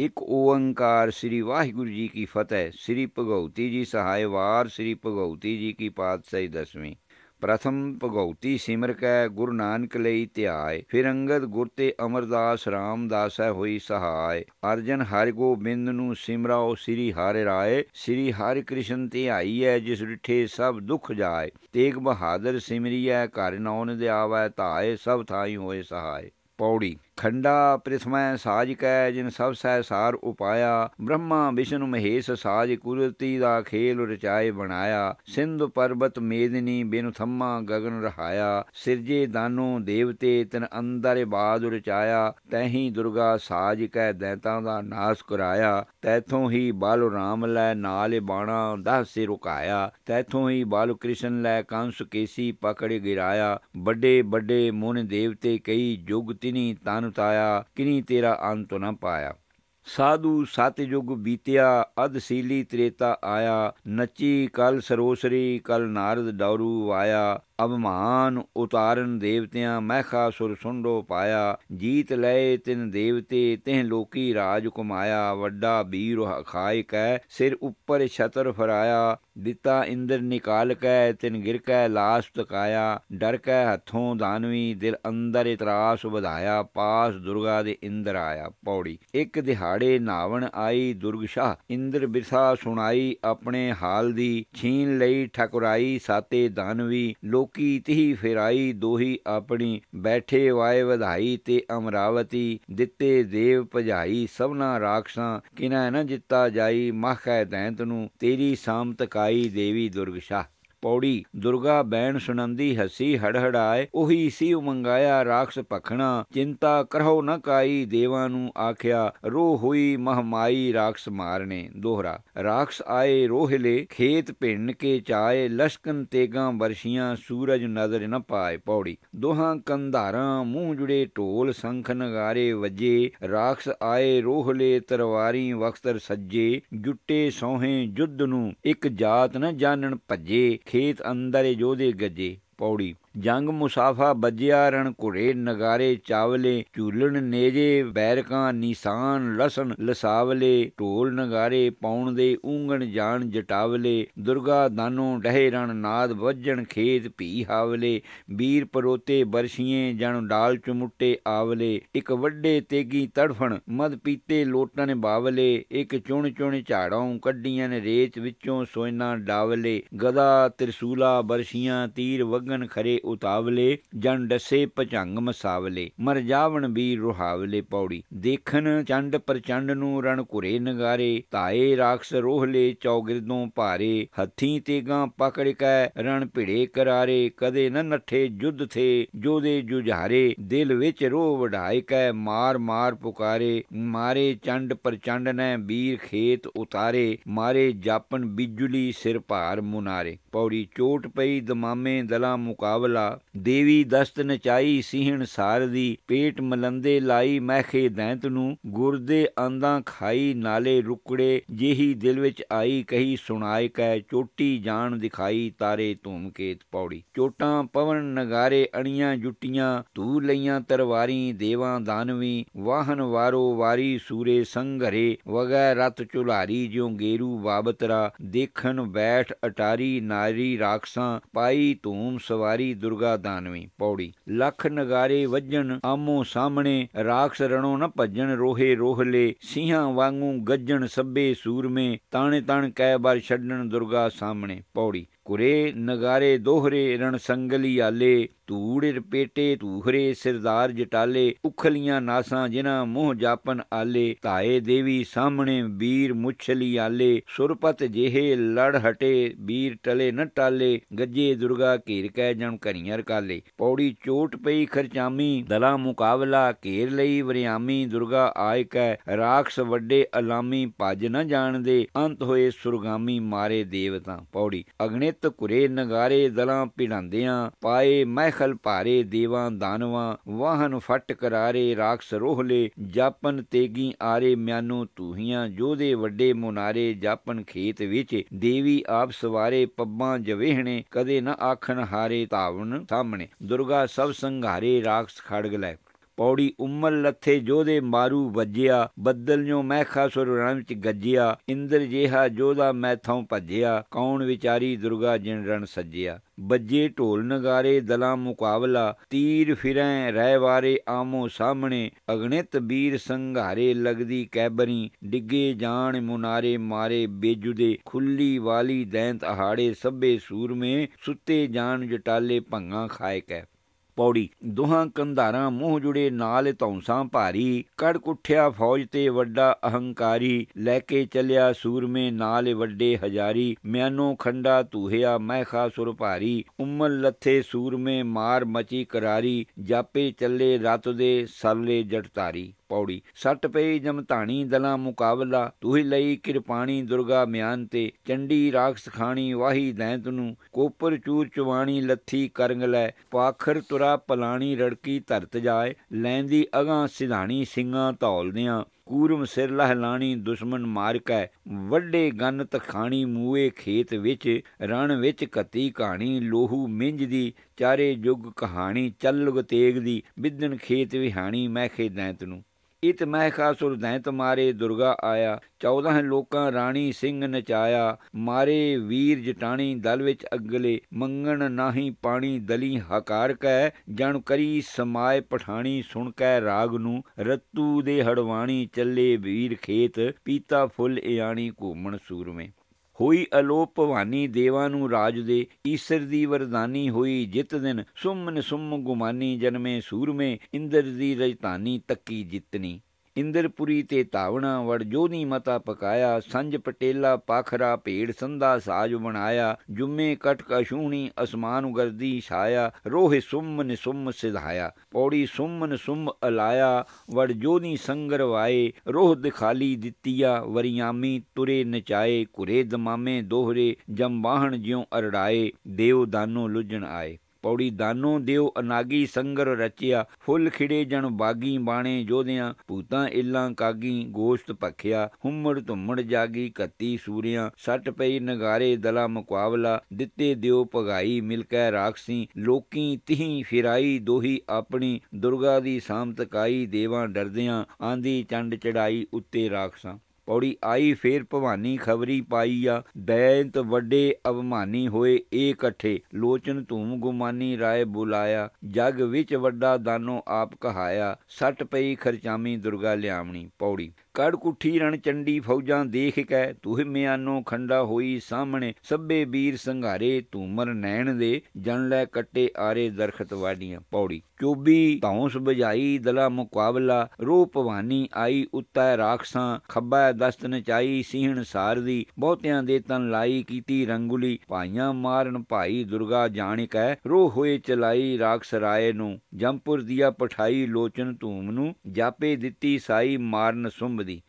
ਇੱਕ ਓੰਕਾਰ ਸ੍ਰੀ ਵਾਹਿਗੁਰੂ ਜੀ ਕੀ ਫਤਿਹ, ਸ੍ਰੀ ਭਗਉਤੀ ਜੀ ਸਹਾਇ ਵਾਰ ਸ੍ਰੀ ਭਗਉਤੀ ਜੀ ਕੀ ਪਾਤਸ਼ਾਹੀ ਦਸਵੀਂ। ਪ੍ਰਥਮ ਭਗਉਤੀ ਸਿਮਰ ਕੈ, ਗੁਰੂ ਨਾਨਕ ਲਈ ਧਿਆਏ, ਫਿਰ ਅੰਗਦ ਗੁਰ ਤੇ ਅਮਰਦਾਸ ਰਾਮਦਾਸ ਹੈ ਹੋਈ ਸਹਾਇ ਅਰਜਨ ਹਰਿ ਗੋਬਿੰਦ ਨੂੰ ਸਿਮਰਾਓ, ਸ੍ਰੀ ਹਰਿ ਰਾਏ, ਸ੍ਰੀ ਹਰਿ ਕ੍ਰਿਸ਼ਨ ਧਿਆਈਐ ਜਿਸ ਰਿਠੇ ਸਭ ਦੁੱਖ ਜਾਏ। ਤੇਗ ਬਹਾਦਰ ਸਿਮਰੀਐ, ਘਰ ਨੌਨ ਦੇ ਆਵੈ ਧਾਏ, ਸਭ ਥਾਈ ਹੋਏ ਸਹਾਇ ਪੌੜੀ ਖੰਡਾ ਪ੍ਰਿਥਮੈ ਸਾਜ ਕੈ, ਜਿਨ ਸਭ ਸਹਿ ਸਾਰ ਉਪਾਇਆ। ਬ੍ਰਹਮਾ, ਵਿਸ਼ਨੂੰ, ਮਹੇਸ਼ ਸਾਜ ਕੁਰਤੀ ਦਾ ਖੇਲ ਰਚਾਏ ਬਣਾਇਆ। ਸਿੰਧ ਪਰਬਤ ਮੇਦਨੀ ਬਿਨ ਥੰਮਾ ਗਗਨ ਰਹਾਇਆ। ਸਿਰਜੇ ਦਾਨੋ ਦੇਵਤੇ ਤਨ ਅੰਦਰ ਬਾਦ ਰਚਾਇਆ। ਤੈਹੀ ਦੁਰਗਾ ਸਾਜ ਕੈ ਦੈਤਾਂ ਦਾ ਨਾਸ ਕਰਾਇਆ। ਤੈਥੋਂ ਹੀ ਬਾਲ ਰਾਮ ਲੈ ਨਾਲ ਬਾਣਾ ਦਸ ਸੇ ਰੁਕਾਇਆ ਤੈਥੋਂ ਹੀ ਬਾਲ ਕ੍ਰਿਸ਼ਨ ਲੈ ਕੰਸ ਕੇਸੀ ਪਕੜ ਗਿਰਾਇਆ। ਵੱਡੇ ਵੱਡੇ ਮੁਨ ਦੇਵਤੇ ਕਈ ਜੁਗ ਤਿਨੀ ਤਨ ਤਾਇਆ, ਕਿਨੀ ਤੇਰਾ ਅੰਤ ਨਾ ਪਾਇਆ। ਸਾਧੂ ਸਤਜੁਗ ਬੀਤਿਆ ਅਧਸੀਲੀ ਤ੍ਰੇਤਾ ਆਇਆ। ਨੱਚੀ ਕਲ ਸਰੋਸਰੀ, ਕਲ ਨਾਰਦ ਡੌਰੂ ਆਇਆ। ਅਭਮਾਨ ਉਤਾਰਨ ਦੇਵਤਿਆਂ ਮਹਿਖਾ ਸੁੰਡੋ ਪਾਇਆ, ਜੀਤ ਲਏ ਤਿਨ ਦੇਵਤੇ, ਤਿਹ ਲੋਕੀ ਰਾਜ ਕੁਮਾਇਆ ਵੱਡਾ ਵੀਰ ਖਾਇ ਸਿਰ ਉੱਪਰ ਛਤਰ ਫਰਾਇਆ, ਦਿੱਤਾ ਇੰਦਰ ਨਿਕਾਲ ਕੈ, ਤਿਨ ਗਿਰ ਕੈ, ਲਾਸ ਤਕਾਇਆ, ਡਰ ਕੈ ਹੱਥੋਂ ਦਾਨਵੀ, ਦਿਲ ਅੰਦਰ ਇਤਰਾਸ ਵਧਾਇਆ, ਪਾਸ ਦੁਰਗਾ ਦੇ ਇੰਦਰ ਆਇਆ, ਪੌੜੀ। ਇੱਕ ਦਿਹਾੜੇ ਨਾਵਣ ਆਈ, ਦੁਰਗ ਸ਼ਾਹ ਇੰਦਰ ਬਿਰਸਾ ਸੁਣਾਈ, ਆਪਣੇ ਹਾਲ ਦੀ ਛੀਨ ਲਈ ਠਕੁਰਾਈ, ਸਾਤੇ ਦਾਨਵੀ, ਲੋਕ ਤਿਹੀ ਫਿਰਾਈ, ਦੋਹੀ ਆਪਣੀ ਬੈਠੇ ਵਾਏ ਵਧਾਈ ਤੇ ਅਮਰਾਵਤੀ ਦਿੱਤੇ ਦੇਵ ਭਜਾਈ। ਸਭਨਾ ਰਾਖਸਾਂ ਕਿਨੈ ਨ ਜਿੱਤਾ ਜਾਈ, ਮਖੈ ਦੈਂਤ ਨੂੰ ਤੇਰੀ ਸਾਮਤਕਾਈ ਦੇਵੀ ਦੁਰਗਸ਼ਾਹ ਪੌੜੀ, ਦੁਰਗਾ ਬੈਣ ਸੁਨੰਦੀ ਹਸੀ, ਹੜਹੜਾਏ, ਉਹੀ ਸੀ ਉਮੰਗਾਇਆ ਰਾਖਸ ਭਖਣਾ। ਚਿੰਤਾ ਕਰਹੁ ਨ ਕਾਈ, ਦੇਵਾਂ ਨੂੰ ਆਖਿਆ ਰੋ ਹੋਈ ਮਹਮਾਈ ਰਾਖਸ ਮਾਰਨੇ। ਦੋਹਰਾ, ਰਾਖਸ ਆਏ ਰੋਹਲੇ ਖੇਤ ਭਿੰਨ ਕੇ ਚਾਏ, ਲਸ਼ਕਨ ਤੇਗਾ ਵਰਸ਼ੀਆਂ, ਸੂਰਜ ਨਜ਼ਰ ਨ ਪਾਏ ਪੌੜੀ। ਦੋਹਾਂ ਕੰਧਾਰਾਂ ਮੂੰਹ ਜੁੜੇ ਢੋਲ ਸੰਖ ਨਗਾਰੇ ਵਜੇ, ਰਾਖਸ ਆਏ ਰੋਹਲੇ ਤਰਵਾਰੀ ਵਖਤਰ ਸੱਜੇ, ਜੁੱਟੇ ਸੋਹੇ ਜੁੱਧ ਨੂੰ ਇੱਕ ਜਾਤ ਨ ਜਾਣਨ ਭੱਜੇ। ਖੇਤ ਅੰਦਰ ਜੋਦੇ ਗੱਜੇ ਪੌੜੀ। ਜੰਗ ਮੁਸਾਫਾ ਬੱਜਿਆ ਰਣ ਘੁਰੇ ਨਗਾਰੇ ਚਾਵਲੇ, ਝੂਲਣ ਨੇਜੇ, ਬੈਰਕਾਂ ਨਿਸ਼ਾਨ, ਲਸਣ ਲਸਾਵਲੇ, ਢੋਲ ਨਗਾਰੇ ਪਾਉਣ ਦੇ ਉਂਗਣ ਜਾਣ ਜਟਾਵਲੇ, ਦੁਰਗਾ ਦਾਨੋ ਡਹੇ ਰਣ ਨਾਦ ਵੱਜਣ ਖੇਤ ਭੀ ਹਾਵਲੇ ਵੀਰ ਪਰੋਤੇ ਬਰਸ਼ੀਏ ਜਣ ਡਾਲ ਚੁਮੁੱਟੇ ਆਵਲੇ, ਇੱਕ ਵੱਡੇ ਤੇਗੀ ਤੜਫਣ ਮਦ ਪੀਤੇ ਲੋਟਣ ਬਾਵਲੇ, ਇੱਕ ਚੁਣ ਚੁਣ ਝਾੜੋਂ ਕੱਢੀਆਂ ਨੇ ਰੇਤ ਵਿੱਚੋਂ ਸੋਇਨਾ ਡਾਵਲੇ, ਗਦਾ ਤ੍ਰਿਸੂਲਾ ਬਰਸ਼ੀਆਂ ਤੀਰ ਵਗਣ ਖਰੇ ਉਤਾਵਲੇ ਜਨ ਡਸੇ ਪਝੰਗ ਮਸਾਵਲੇ, ਮਰ ਜਾਵਣ ਵੀ ਰੁਹਾਵਲੇ ਪੌੜੀ। ਦੇਖਣ ਚੰਡ ਪ੍ਰਚੰਡ ਨੂੰ ਰਣ ਘੁਰੇ ਨਗਾਰੇ, ਧਾਏ ਰਾਖਸ ਰੋਹਲੇ ਚੌਗਿਰਦੋਂ ਭਾਰੇ, ਹੱਥੀ ਤੇਗਾ ਪਕੜ ਕੈ ਰਣ ਭਿੜੇ ਕਰਾਰੇ, ਕਦੇ ਨ ਨੱਠੇ ਜੁੱਧ ਥੇ, ਜੋਦੇ ਜੁਝਾਰੇ, ਦਿਲ ਵਿੱਚ ਰੋਹ ਵਢਾਇ ਕੈ ਮਾਰ ਮਾਰ ਪੁਕਾਰੇ, ਮਾਰੇ ਚੰਡ ਪ੍ਰਚੰਡ ਨੇ ਵੀਰ ਖੇਤ ਉਤਾਰੇ, ਮਾਰੇ ਜਾਪਨ ਬਿਜੁਲੀ ਸਿਰ ਭਾਰ ਮੁਨਾਰੇ। ਪੌੜੀ ਚੋਟ ਪਈ ਦਮਾਮੇ ਦਲਾ ਮੁਕਾਬਲਾ ਦੇਵੀ ਦਸਤ ਨਚਾਈ ਸਿਹਣ ਸਾਰਦੀ, ਪੇਟ ਮਲੰਦੇ ਲਾਈ ਮਹਿਖੇ ਦੈਂਤ ਨੂੰ, ਗੁਰਦੇ ਆਂਦਾ ਖਾਈ ਨਾਲੇ ਰੁਕੜੇ, ਜਿਹੀ ਦਿਲ ਵਿੱਚ ਆਈ ਕਹੀ ਸੁਣਾਏ ਕੈ, ਚੋਟੀ ਜਾਣ ਦਿਖਾਈ ਤਾਰੇ ਧੂਮਕੇਤ ਪੌੜੀ। ਚੋਟਾਂ ਪਵਨ ਨਗਾਰੇ ਅਣੀਆਂ ਜੁੱਟੀਆਂ ਤੂ ਲਈਆਂ ਤਰਵਾਰੀ, ਦੇਵਾਂ ਦਾਨਵੀ, ਵਾਹਨ ਵਾਰੋ ਵਾਰੀ ਸੂਰੇ ਸੰਘਰੇ, ਵਗੈ ਰਤ ਚੁਲਾਰੀ ਜਿਉ ਗੇਰੂ ਬਾਬਤਰਾ, ਦੇਖਣ ਬੈਠ ਅਟਾਰੀ ਨਾਰੀ ਰਾਖਸਾਂ, ਪਾਈ ਧੂਮ ਸਵਾਰੀ ਦੁਰਗਾ ਦਾਨਵੀ ਪੌੜੀ। ਲੱਖ ਨਗਾਰੇ ਵੱਜਣ, ਆਮੋ ਸਾਹਮਣੇ ਰਾਖਸ ਰਣੋ ਨ ਭੱਜਣ, ਰੋਹੇ ਰੋਹਲੇ ਸਿੰਘਾਂ ਵਾਂਗੂ ਗੱਜਣ ਸੱਬੇ ਸੂਰਮੇ ਤਾਣੇ ਤਣ ਕਹਿ ਬਾਰ ਛੱਡਣ ਦੁਰਗਾ ਸਾਹਮਣੇ ਪੌੜੀ। ਕੁਰੇ ਨਗਾਰੇ ਦੋਹਰੇ ਰਣ ਸੰਗਲੀ ਆਲੇ, ਧੂੜ ਰਪੇਟੇ ਧੂਹਰੇ ਸਿਰਦਾਰ ਜਟਾਲੇ, ਉਖਲੀਆਂ ਨਾਸਾਂ ਜਿਨ੍ਹਾਂ ਮੂੰਹ ਜਾਪਨ ਆਲੇ, ਧਾਏ ਦੇਵੀ ਸਾਹਮਣੇ ਵੀਰ ਮੁੱਛਲੀ ਆਲੇ, ਸੁਰਪਤ ਜਿਹੇ ਲੜ ਹਟੇ ਵੀਰ ਟਲੇ ਨ ਟਾਲੇ, ਗੱਜੇ ਦੁਰਗਾ ਘੇਰ ਕੈ ਜਣ ਘਰੀਆਂ ਰਕਾਲੇ। ਪੌੜੀ ਚੋਟ ਪਈ ਖਰਚਾਮੀ, ਦਲਾ ਮੁਕਾਬਲਾ ਘੇਰ ਲਈ ਵਰਿਆਮੀ, ਦੁਰਗਾ ਆਇ ਕੈ ਰਾਖਸ ਵੱਡੇ ਅਲਾਮੀ, ਭੱਜ ਨ ਜਾਣਦੇ, ਅੰਤ ਹੋਏ ਸੁਰਗਾਮੀ ਮਾਰੇ ਦੇਵਤਾ। ਪੌੜੀ ਅਗਨਿਤ ਕੁਰੇ ਨਗਾਰੇ ਦਲਾਂ ਪਿੜਾਂਦਿਆਂ ਪਾਏ ਮਹਿਖਲ ਭਾਰੇ ਦੇਵਾਂ ਦਾਨਵਾਂ, ਵਾਹਨ ਫਟ ਕਰਾਰੇ ਰਾਖਸ ਰੋਹਲੇ, ਜਾਪਨ ਤੇਗੀ ਆਰੇ ਮਿਆਨੋ ਤੂਹੀਆਂ ਜੋਦੇ ਵੱਡੇ ਮੁਨਾਰੇ, ਜਾਪਨ ਖੇਤ ਵਿੱਚ ਦੇਵੀ ਆਪ ਸਵਾਰੇ, ਪੱਬਾਂ ਜਵੇਹਣੇ, ਕਦੇ ਨਾ ਆਖਣ ਹਾਰੇ ਧਾਵਨ ਸਾਹਮਣੇ। ਦੁਰਗਾ ਸਭ ਸੰਘਾਰੇ, ਰਾਖਸ ਖੜਗ ਲੈ। ਪੌੜੀ ਉਮਲ ਲੱਥੇ ਜੋਦੇ ਮਾਰੂ ਵੱਜਿਆ ਬੱਦਲ ਜੋ ਮਹਿਖਾਸੁਰ ਰਣ ਵਿੱਚ ਗੱਜਿਆ, ਇੰਦਰ ਜਿਹਾ ਜੋਦਾ ਮੈਥੋਂ ਭੱਜਿਆ, ਕੌਣ ਵਿਚਾਰੀ ਦੁਰਗਾ ਜਿਨ ਰਣ ਸੱਜਿਆ। ਬੱਜੇ ਢੋਲ ਨਗਾਰੇ, ਦਲਾਂ ਮੁਕਾਬਲਾ, ਤੀਰ ਫਿਰੈ ਰਹਿ ਵਾਰੇ ਆਮੋ ਸਾਹਮਣੇ, ਅਗਣਿਤ ਵੀਰ ਸੰਘਾਰੇ ਲਗਦੀ ਕੈਬਰੀ, ਡਿੱਗੇ ਜਾਣ ਮੁਨਾਰੇ ਮਾਰੇ ਬੇਜੁਦੇ, ਖੁੱਲੀ ਵਾਲੀ ਦੈਂਤ ਅਹਾੜੇ ਸਭੇ ਸੂਰਮੇ, ਸੁੱਤੇ ਜਾਣ ਜਟਾਲੇ ਭੰਗਾ ਖਾਏ ਕੈ। ਪੌੜੀ। ਦੋਹਾਂ ਕੰਧਾਰਾਂ ਮੂੰਹ ਜੁੜੇ ਨਾਲ ਧੌਂਸਾਂ ਭਾਰੀ। ਕੜ ਕੁੱਠਿਆ ਫੌਜ ਤੇ ਵੱਡਾ ਅਹੰਕਾਰੀ ਲੈ ਕੇ ਚੱਲਿਆ ਸੂਰਮੇ ਨਾਲ ਵੱਡੇ ਹਜ਼ਾਰੀ। ਮਿਆਨੋ ਖੰਡਾ ਧੂਹਿਆ ਮਹਿਖਾ ਸੁਰ ਭਾਰੀ। ਉਮਲ ਲੱਥੇ ਸੂਰਮੇ ਮਾਰ ਮਚੀ ਕਰਾਰੀ। ਜਾਪੇ ਚੱਲੇ ਰਤ ਦੇ ਸਰਲੇ ਜਟਤਾਰੀ ਪੌੜੀ। ਸੱਟ ਪਈ ਜਮਤਾਣੀ ਦਲਾ ਮੁਕਾਬਲਾ। ਤੂਹੀ ਲਈ ਕਿਰਪਾਣੀ ਦੁਰਗਾ ਮਿਆਨ ਤੇ। ਚੰਡੀ ਰਾਖਸ ਖਾਣੀ ਵਾਹੀ ਦੈਂਤ ਨੂੰ। ਕੋਪਰ ਚੂਰ ਚਵਾਣੀ ਲੱਥੀ ਕਰੰਗ ਲੈ। ਪਾਖਰ ਤੁਰਾ ਪਲਾਣੀ ਰੜਕੀ ਧਰਤ ਜਾਏ। ਲੈਂਦੀ ਅਗਾਂ ਸਿਧਾਣੀ ਸਿੰਘਾਂ ਧੌਲਦਿਆਂ ਕੂਰਮ ਸਿਰ ਲਹਿਲਾਣੀ ਦੁਸ਼ਮਨ ਮਾਰ ਕੈ। ਵੱਡੇ ਗੰਨ ਤਖਾਣੀ ਮੂਏ ਖੇਤ ਵਿੱਚ। ਰਣ ਵਿੱਚ ਕਤੀ ਕਹਾਣੀ ਲੋਹੂ ਮਿੰਜ ਦੀ। ਚਾਰੇ ਯੁਗ ਕਹਾਣੀ ਚੱਲੁਗ ਤੇਗ ਦੀ। ਬਿਦਨ ਖੇਤ ਵਿਹਾਣੀ ਮਹਿਖੇ ਦੈਂਤ ਨੂੰ। ਇਤ ਮਹਿਖਾਸੁਰ ਦੈਂਤ ਮਾਰੇ ਦੁਰਗਾ ਆਇਆ 14 ਲੋਕਾਂ ਰਾਣੀ ਸਿੰਘ ਨਚਾਇਆ, ਮਾਰੇ ਵੀਰ ਜਟਾਣੀ ਦਲ ਵਿੱਚ ਅਗਲੇ, ਮੰਗਣ ਨਾਹੀ ਪਾਣੀ ਦਲੀ ਹਕਾਰ ਕੈ, ਜਣ ਕਰੀ ਸਮਾਏ ਪਠਾਣੀ ਸੁਣ ਕੈ ਰਾਗ ਨੂੰ, ਰਤੂ ਦੇ ਹੜਵਾਣੀ ਚੱਲੇ ਵੀਰ ਖੇਤ, ਪੀਤਾ ਫੁੱਲ ਇਆਣੀ ਘੂਮਣ ਸੂਰਮੇ। ਹੋਈ ਅਲੋਪ ਭਵਾਨੀ ਦੇਵਾਂ ਨੂੰ ਰਾਜ ਦੇ ਈਸ਼ਰ ਦੀ ਵਰਦਾਨੀ ਹੋਈ ਜਿਤ ਦਿਨ ਸੁਮਨ ਸੁਮ ਗੁਮਾਨੀ ਜਨਮੇ ਸੂਰਮੇ, ਇੰਦਰ ਦੀ ਰਜਤਾਨੀ ਤੱਕੀ ਜਿਤਨੀ। ਇੰਦਰਪੁਰੀ ਤੇ ਧਾਵਣਾ ਵੜ ਜੋਨੀ ਮਤਾ ਪਕਾਇਆ, ਸੰਜ ਪਟੇਲਾ ਪਾਖਰਾ ਭੇੜ ਸੰਧਾ ਸਾਜ ਬਣਾਇਆ, ਜੁਮੇ ਕਟਕ ਅਸ਼ੂਣੀ ਅਸਮਾਨ ਗਰਦੀ ਛਾਇਆ, ਰੋਹ ਸੁਮ ਨਿਸੁਮ ਸਿਧਾਇਆ, ਪੌੜੀ ਸੁਮ ਨਿਸੁਮ ਅਲਾਇਆ, ਵੜ ਜੋਨੀ ਸੰਗਰ ਵਾਏ, ਰੋਹ ਦਿਖਾਲੀ ਦਿੱਤੀਆ, ਵਰਿਆਮੀ ਤੁਰੇ ਨਚਾਏ ਕੁਰੇ ਦਮਾਮੇ ਦੋਹਰੇ, ਜੰਬਾਹਣ ਜਿਉ ਅਰੜਾਏ, ਦੇਵ ਦਾਨੋ ਲੁਜਣ ਆਏ। ਪੌੜੀ ਦਾਨੋ ਦਿਓ ਅਨਾਗੀ ਸੰਗਰ ਰਚਿਆ, ਫੁੱਲ ਖਿੜੇ ਜਣ ਬਾਗੀ ਬਾਣੇ ਜੋਧਿਆਂ, ਭੂਤਾਂ ਇੱਲਾਂ ਕਾਗੀ ਗੋਸ਼ਤ ਭਖਿਆ, ਹੁੰਮੜ ਧੁੰਮੜ ਜਾਗੀ ਕੱਤੀ ਸੂਰਿਆਂ, ਸੱਟ ਪਈ ਨਗਾਰੇ ਦਲਾ ਮੁਕਾਬਲਾ, ਦਿੱਤੇ ਦਿਓ ਭਗਾਈ ਮਿਲਕੈ ਰਾਖਸੀ, ਲੋਕੀ ਤਿਹੀ ਫਿਰਾਈ ਦੋਹੀ ਆਪਣੀ, ਦੁਰਗਾ ਦੀ ਸਾਮਤ ਕਾਈ ਦੇਵਾਂ ਡਰਦਿਆਂ, ਆਂਦੀ ਚੰਡ ਚੜਾਈ ਉੱਤੇ ਰਾਖਸਾਂ। ਪੌੜੀ ਆਈ, ਫੇਰ ਭਵਾਨੀ ਖਬਰੀ ਪਾਈ ਆ। ਦੈਂਤ ਵੱਡੇ ਅਵਮਾਨੀ ਹੋਏ ਏ ਇਕੱਠੇ। ਲੋਚਨ ਧੂਮ ਗੁਮਾਨੀ ਰਾਏ ਬੁਲਾਇਆ। ਜਗ ਵਿੱਚ ਵੱਡਾ ਦਾਨੋ ਆਪ ਕਹਾਇਆ, ਸੱਟ ਪਈ ਖਰਚਾਮੀ ਦੁਰਗਾ ਲਿਆਵਣੀ ਪੌੜੀ। ਕੜ ਕੁੱਠੀ ਰਣ ਚੰਡੀ ਫੌਜਾਂ ਦੇਖ ਕੈ, ਤੁਹ ਮਿਆਨੋ ਖੰਡਾ ਹੋਈ ਸਾਹਮਣੇ। ਸਭੇ ਵੀਰ ਸੰਘਾਰੇ ਧੂਮਰ ਨੈਣ ਦੇ ਜਨ ਲੈ ਕੱਟੇ ਆਰੇ ਦਰਖਤ ਵਾਡੀਆਂ ਪੌੜੀ। ਚੋਬੀ ਧੌਂਸ ਬਜਾਈ ਦਲਾ ਮੁਕਾਬਲਾ। ਰੋ ਭਵਾਨੀ ਆਈ, ਉੱਤੈ ਰਾਖਸਾਂ ਖੱਬਾ ਦਸਤ ਨਚਾਈ, ਸੀਹਣ ਸਾਰਦੀ, ਬਹੁਤਿਆਂ ਦੇ ਤਨ ਲਾਈ, ਕੀਤੀ ਰੰਗੁਲੀ, ਭਾਈਆਂ ਮਾਰਨ ਭਾਈ, ਦੁਰਗਾ ਜਾਣ ਕੈ ਰੋ ਹੋਏ ਚਲਾਈ ਰਾਖਸ ਰਾਏ ਨੂੰ, ਜੰਪੁਰ ਦੀਆ ਪਠਾਈ ਲੋਚਨ ਧੂਮ ਨੂੰ, ਜਾਪੇ ਦਿੱਤੀ ਸਾਈ ਮਾਰਨ ਸੁੰਭ ਦੀ